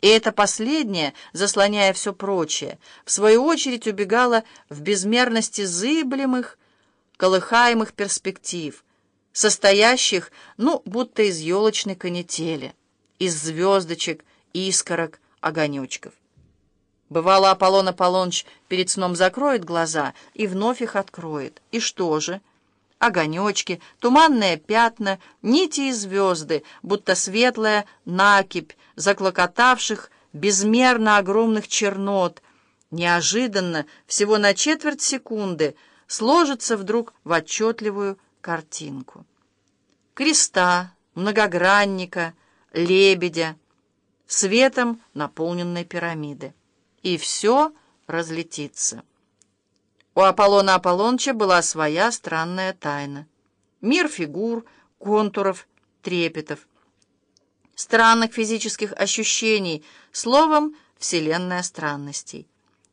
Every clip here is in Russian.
И это последнее, заслоняя все прочее, в свою очередь убегало в безмерности зыблемых, колыхаемых перспектив, состоящих, ну, будто из елочной канители, из звездочек, искорок, огонечков. Бывало, Аполлон Аполлоныч перед сном закроет глаза и вновь их откроет. И что же? Огонечки, туманные пятна, нити и звезды, будто светлая накипь, заклокотавших безмерно огромных чернот, неожиданно, всего на четверть секунды, сложится вдруг в отчетливую картинку. Креста, многогранника, лебедя, светом наполненной пирамиды. И все разлетится. У Аполлона Аполлонча была своя странная тайна. Мир фигур, контуров, трепетов странных физических ощущений, словом, вселенная странностей.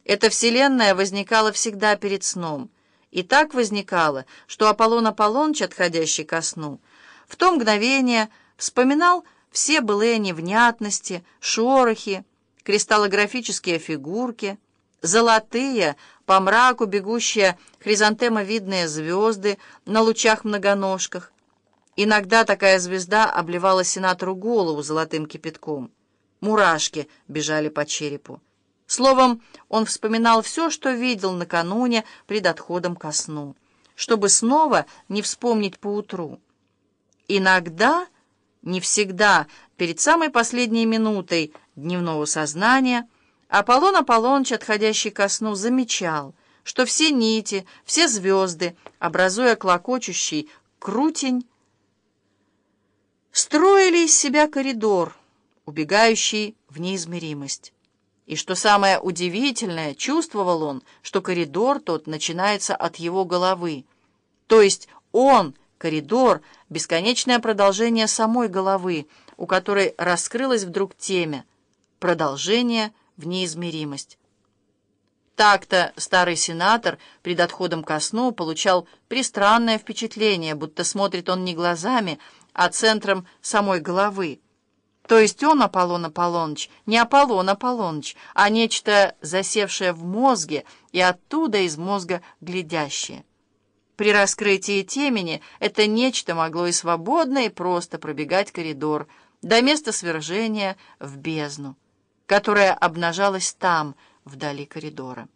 Эта вселенная возникала всегда перед сном, и так возникала, что Аполлон Аполлоныч, отходящий ко сну, в то мгновение вспоминал все былые невнятности, шорохи, кристаллографические фигурки, золотые, по мраку бегущие хризантемовидные звезды на лучах-многоножках, Иногда такая звезда обливала сенатору голову золотым кипятком. Мурашки бежали по черепу. Словом, он вспоминал все, что видел накануне пред отходом ко сну, чтобы снова не вспомнить поутру. Иногда, не всегда, перед самой последней минутой дневного сознания, Аполлон Аполлоныч, отходящий ко сну, замечал, что все нити, все звезды, образуя клокочущий крутень, строили из себя коридор, убегающий в неизмеримость. И что самое удивительное, чувствовал он, что коридор тот начинается от его головы. То есть он, коридор, бесконечное продолжение самой головы, у которой раскрылось вдруг темя, продолжение в неизмеримость. Так-то старый сенатор пред отходом ко сну получал пристранное впечатление, будто смотрит он не глазами, а центром самой головы. То есть он, Аполлон Аполлоныч, не Аполлон Аполлоныч, а нечто засевшее в мозге и оттуда из мозга глядящее. При раскрытии темени это нечто могло и свободно, и просто пробегать коридор до места свержения в бездну, которая обнажалась там, вдали коридора.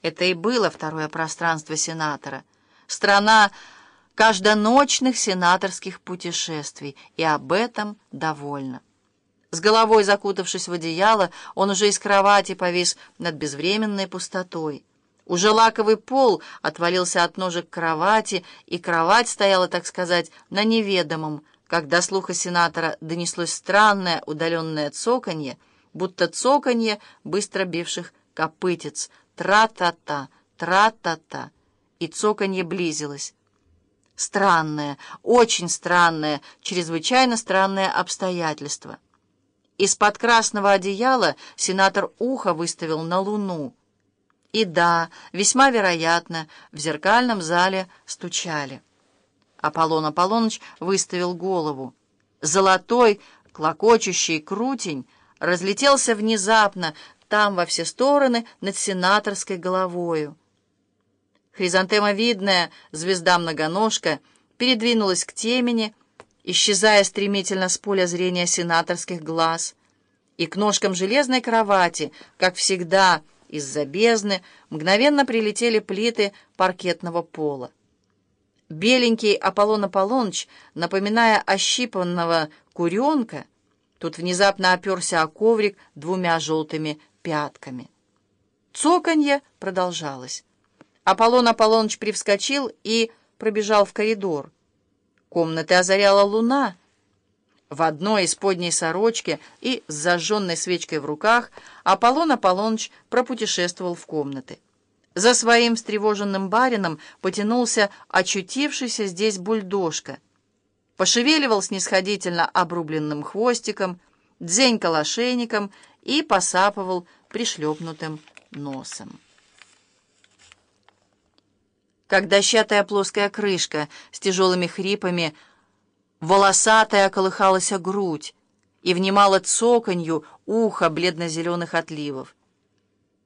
Это и было второе пространство сенатора. Страна каждоночных сенаторских путешествий, и об этом довольна. С головой закутавшись в одеяло, он уже из кровати повис над безвременной пустотой. Уже лаковый пол отвалился от ножек кровати, и кровать стояла, так сказать, на неведомом, когда слуха сенатора донеслось странное удаленное цоканье, будто цоканье быстро бивших копытец, тра-та-та, тра-та-та, и цоканье близилось. Странное, очень странное, чрезвычайно странное обстоятельство. Из-под красного одеяла сенатор ухо выставил на луну. И да, весьма вероятно, в зеркальном зале стучали. Аполлон Аполлоныч выставил голову. Золотой, клокочущий крутень разлетелся внезапно, там во все стороны над сенаторской головою. Хризантемовидная звезда-многоножка передвинулась к темени, исчезая стремительно с поля зрения сенаторских глаз, и к ножкам железной кровати, как всегда, из-за бездны, мгновенно прилетели плиты паркетного пола. Беленький Аполлон Аполлоныч, напоминая ощипанного куренка, тут внезапно оперся о коврик двумя желтыми пятками. Цоканье продолжалось. Аполлон Аполлоныч привскочил и пробежал в коридор. Комнаты озаряла луна. В одной из подней сорочки и с зажженной свечкой в руках Аполлон Аполлоныч пропутешествовал в комнаты. За своим встревоженным барином потянулся очутившийся здесь бульдожка. Пошевеливал снисходительно обрубленным хвостиком, дзенькал ошейником и посапывал пришлепнутым носом как дощатая плоская крышка с тяжелыми хрипами, волосатая колыхалась грудь и внимала цоканью ухо бледно-зеленых отливов.